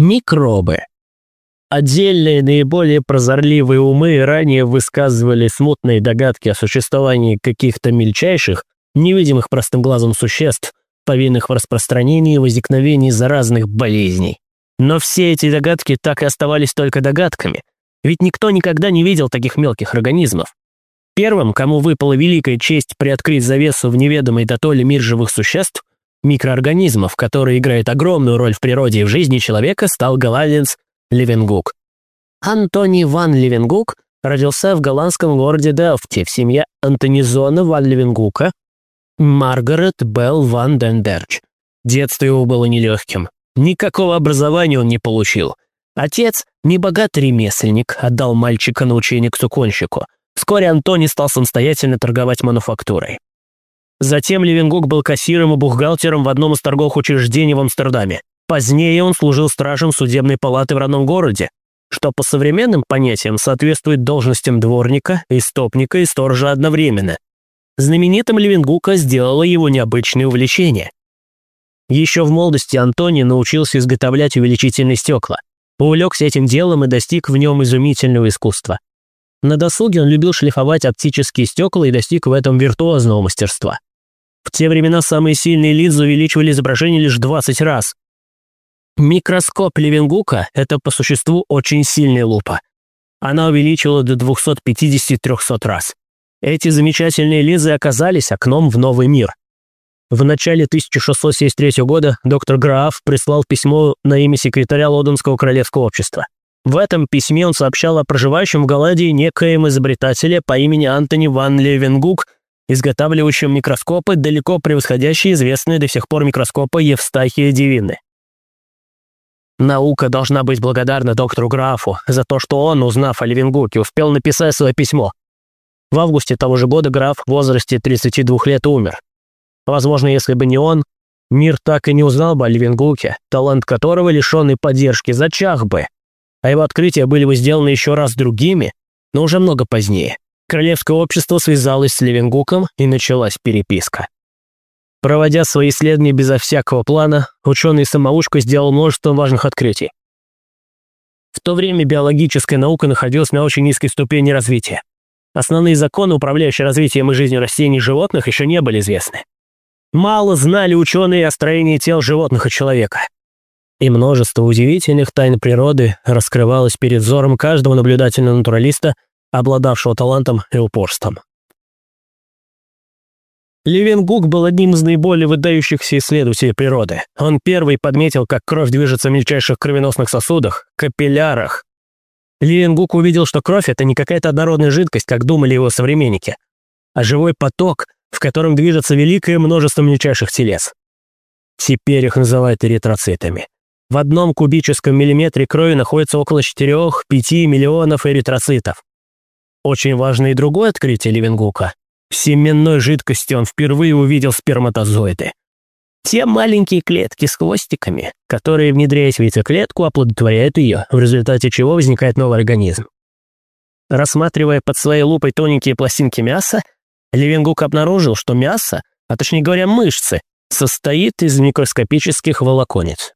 Микробы. Отдельные, наиболее прозорливые умы ранее высказывали смутные догадки о существовании каких-то мельчайших, невидимых простым глазом существ, повинных в распространении и возникновении заразных болезней. Но все эти догадки так и оставались только догадками, ведь никто никогда не видел таких мелких организмов. Первым, кому выпала великая честь приоткрыть завесу в неведомый дотоле мир живых существ, микроорганизмов, которые играют огромную роль в природе и в жизни человека, стал голландец Левенгук. Антони ван Левенгук родился в голландском городе Делфте в семье Антонизона ван Левенгука, Маргарет Белл ван Денберч. Детство его было нелегким. Никакого образования он не получил. Отец, небогатый ремесленник, отдал мальчика на учение к суконщику. Вскоре Антони стал самостоятельно торговать мануфактурой. Затем Левенгук был кассиром и бухгалтером в одном из торговых учреждений в Амстердаме. Позднее он служил стражем судебной палаты в родном городе, что по современным понятиям соответствует должностям дворника, истопника и сторожа одновременно. Знаменитым Левенгука сделало его необычное увлечение. Еще в молодости Антони научился изготовлять увеличительные стекла. Увлекся этим делом и достиг в нем изумительного искусства. На досуге он любил шлифовать оптические стекла и достиг в этом виртуозного мастерства. В те времена самые сильные линзы увеличивали изображение лишь 20 раз. Микроскоп Левенгука – это по существу очень сильная лупа. Она увеличила до 250-300 раз. Эти замечательные линзы оказались окном в новый мир. В начале 1673 года доктор Граф прислал письмо на имя секретаря Лондонского королевского общества. В этом письме он сообщал о проживающем в Голландии некоем изобретателе по имени Антони ван Левенгук, изготавливающем микроскопы, далеко превосходящие известные до сих пор микроскопы Евстахия Дивины. Наука должна быть благодарна доктору Графу за то, что он, узнав о Левенгуке, успел написать свое письмо. В августе того же года граф в возрасте 32 лет умер. Возможно, если бы не он, мир так и не узнал бы о Левенгуке, талант которого, лишенный поддержки, зачах бы. А его открытия были бы сделаны еще раз другими, но уже много позднее. Королевское общество связалось с Левенгуком, и началась переписка. Проводя свои исследования безо всякого плана, ученый-самоучка сделал множество важных открытий. В то время биологическая наука находилась на очень низкой ступени развития. Основные законы, управляющие развитием и жизнью растений и животных, еще не были известны. Мало знали ученые о строении тел животных и человека. И множество удивительных тайн природы раскрывалось перед взором каждого наблюдательного натуралиста – обладавшего талантом и упорством. Левенгук был одним из наиболее выдающихся исследователей природы. Он первый подметил, как кровь движется в мельчайших кровеносных сосудах, капиллярах. Левенгук увидел, что кровь – это не какая-то однородная жидкость, как думали его современники, а живой поток, в котором движется великое множество мельчайших телес. Теперь их называют эритроцитами. В одном кубическом миллиметре крови находится около 4-5 миллионов эритроцитов. Очень важно и другое открытие Левенгука. В семенной жидкости он впервые увидел сперматозоиды. Те маленькие клетки с хвостиками, которые, внедряясь в яйцеклетку, оплодотворяют ее, в результате чего возникает новый организм. Рассматривая под своей лупой тоненькие пластинки мяса, Левенгук обнаружил, что мясо, а точнее говоря мышцы, состоит из микроскопических волоконец.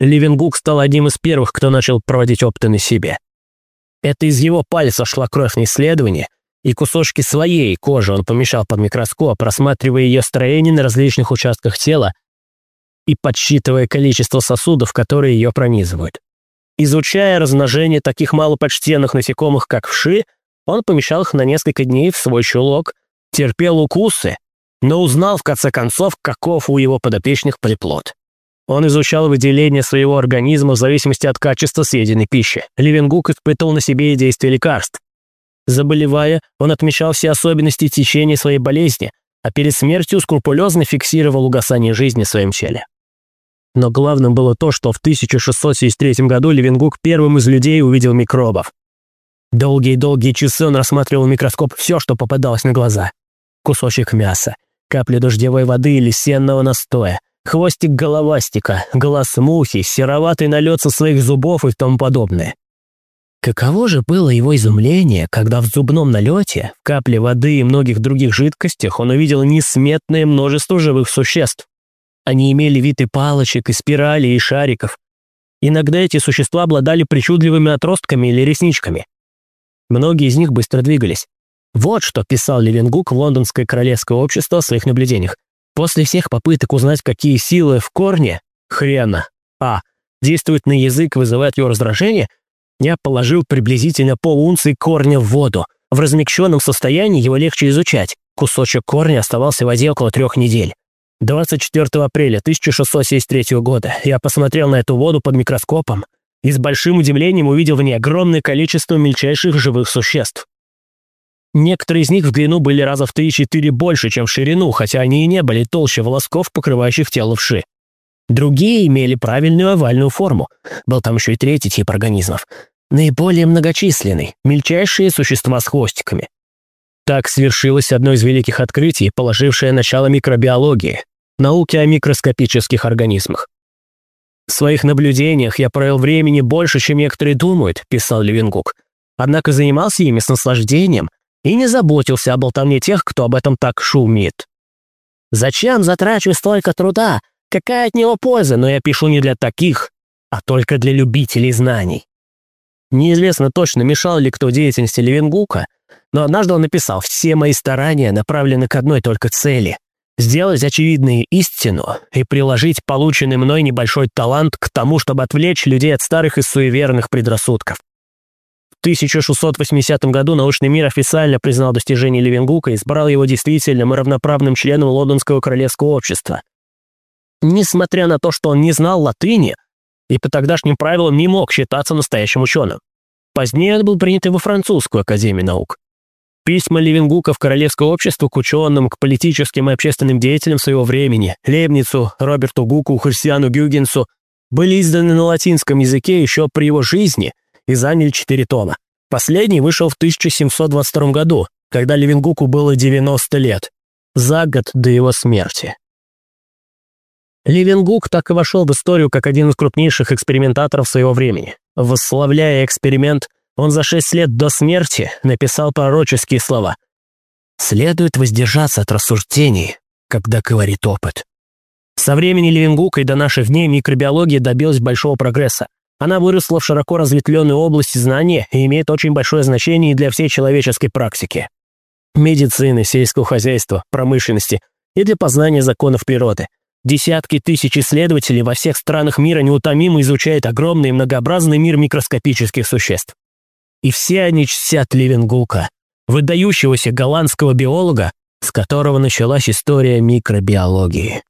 Левенгук стал одним из первых, кто начал проводить опыты на себе. Это из его пальца шла кровь на исследование, и кусочки своей кожи он помещал под микроскоп, рассматривая ее строение на различных участках тела и подсчитывая количество сосудов, которые ее пронизывают. Изучая размножение таких малопочтенных насекомых, как вши, он помещал их на несколько дней в свой чулок, терпел укусы, но узнал в конце концов, каков у его подопечных приплод. Он изучал выделение своего организма в зависимости от качества съеденной пищи. Ливенгук испытывал на себе действие лекарств. Заболевая, он отмечал все особенности течения своей болезни, а перед смертью скрупулезно фиксировал угасание жизни в своем теле. Но главным было то, что в 1673 году Левенгук первым из людей увидел микробов. Долгие-долгие часы он рассматривал в микроскоп все, что попадалось на глаза. Кусочек мяса, капли дождевой воды или сенного настоя, хвостик головастика, глаз мухи, сероватый налет со своих зубов и тому подобное. Каково же было его изумление, когда в зубном налете, в капле воды и многих других жидкостях он увидел несметное множество живых существ. Они имели вид и палочек, и спиралей, и шариков. Иногда эти существа обладали причудливыми отростками или ресничками. Многие из них быстро двигались. Вот что писал Левенгук в Лондонское королевское общество о своих наблюдениях. После всех попыток узнать, какие силы в корне, хрена, а, действуют на язык, вызывают его раздражение, я положил приблизительно полунции корня в воду. В размягченном состоянии его легче изучать. Кусочек корня оставался в воде около трех недель. 24 апреля 1673 года я посмотрел на эту воду под микроскопом и с большим удивлением увидел в ней огромное количество мельчайших живых существ. Некоторые из них в длину были раза в 3-4 больше, чем в ширину, хотя они и не были толще волосков, покрывающих тело вши. Другие имели правильную овальную форму. Был там еще и третий тип организмов. Наиболее многочисленный, мельчайшие существа с хвостиками. Так свершилось одно из великих открытий, положившее начало микробиологии, науки о микроскопических организмах. «В своих наблюдениях я провел времени больше, чем некоторые думают», – писал Левингук. «Однако занимался ими с наслаждением и не заботился о болтовне тех, кто об этом так шумит. Зачем затрачу столько труда? Какая от него польза? Но я пишу не для таких, а только для любителей знаний». Неизвестно точно, мешал ли кто деятельности Левингука, но однажды он написал «Все мои старания направлены к одной только цели – сделать очевидную истину и приложить полученный мной небольшой талант к тому, чтобы отвлечь людей от старых и суеверных предрассудков». В 1680 году научный мир официально признал достижение Левингука и избрал его действительным и равноправным членом Лондонского королевского общества. Несмотря на то, что он не знал латыни и по тогдашним правилам не мог считаться настоящим ученым. Позднее он был принят во французскую академию наук. Письма Левингука в Королевское общество к ученым, к политическим и общественным деятелям своего времени, Лебницу, Роберту Гуку, Христиану Гюгенсу, были изданы на латинском языке еще при его жизни и заняли четыре тома. Последний вышел в 1722 году, когда Левингуку было 90 лет, за год до его смерти. Левингук так и вошел в историю как один из крупнейших экспериментаторов своего времени. Восславляя эксперимент, он за шесть лет до смерти написал пророческие слова. «Следует воздержаться от рассуждений, когда говорит опыт». Со времени Левингука и до наших дней микробиология добилась большого прогресса. Она выросла в широко разветвленной области знания и имеет очень большое значение для всей человеческой практики. Медицины, сельского хозяйства, промышленности и для познания законов природы. Десятки тысяч исследователей во всех странах мира неутомимо изучают огромный и многообразный мир микроскопических существ. И все они чтят Ливенгука, выдающегося голландского биолога, с которого началась история микробиологии.